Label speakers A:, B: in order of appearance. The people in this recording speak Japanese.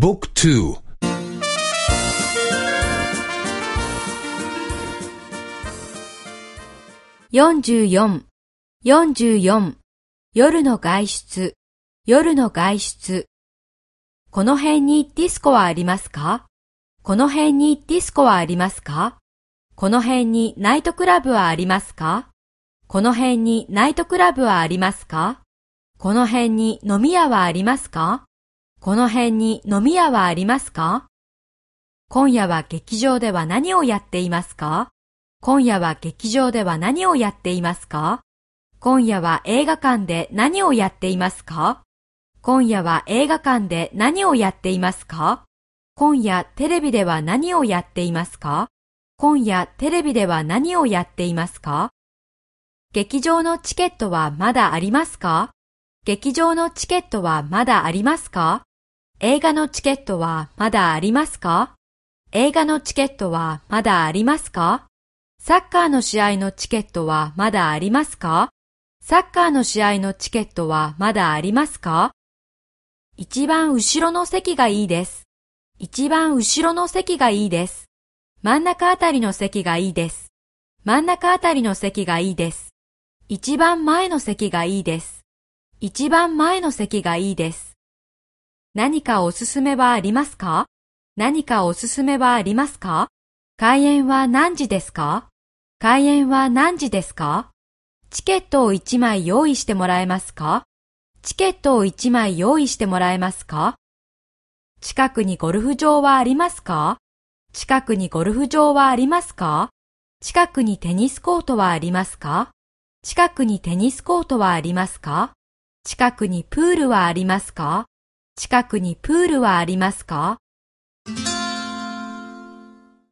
A: บุ๊กทู
B: 44、44、夜の外出、夜の外出。この辺にディスコはありますかこの辺にディスコはありますかこの辺にナイトクラブはありますかこの辺にナイトクラブはありますかこの辺に飲み屋はありますか この辺に飲み屋はありますか？今夜は劇場では何をやっていますか？今夜は劇場では何をやっていますか？今夜は映画館で何をやっていますか？今夜は映画館で何をやっていますか？今夜テレビでは何をやっていますか？今夜テレビでは何をやっていますか？劇場のチケットはまだありますか？劇場のチケットはまだありますか？映画のチケットはまだありますか？映画のチケットはまだありますか？サッカーの試合のチケットはまだありますか？サッカーの試合のチケットはまだありますか？一番後ろの席がいいです。一番後ろの席がいいです。真ん中あたりの席がいいです。真ん中あたりの席がいいです。一番前の席がいいです。一番前の席がいいです。何かおすすめはありますか？何かおすすめはありますか？開演は何時ですか？開演は何時ですか？チケットを1枚用意してもらえますか？チケットを1枚用意してもらえますか？近くにゴルフ場はありますか？近くにゴルフ場はありますか？近くにテニスコートはありますか？近くにテニスコートはありますか？近くにプールはありますか？近くにプールはありますか？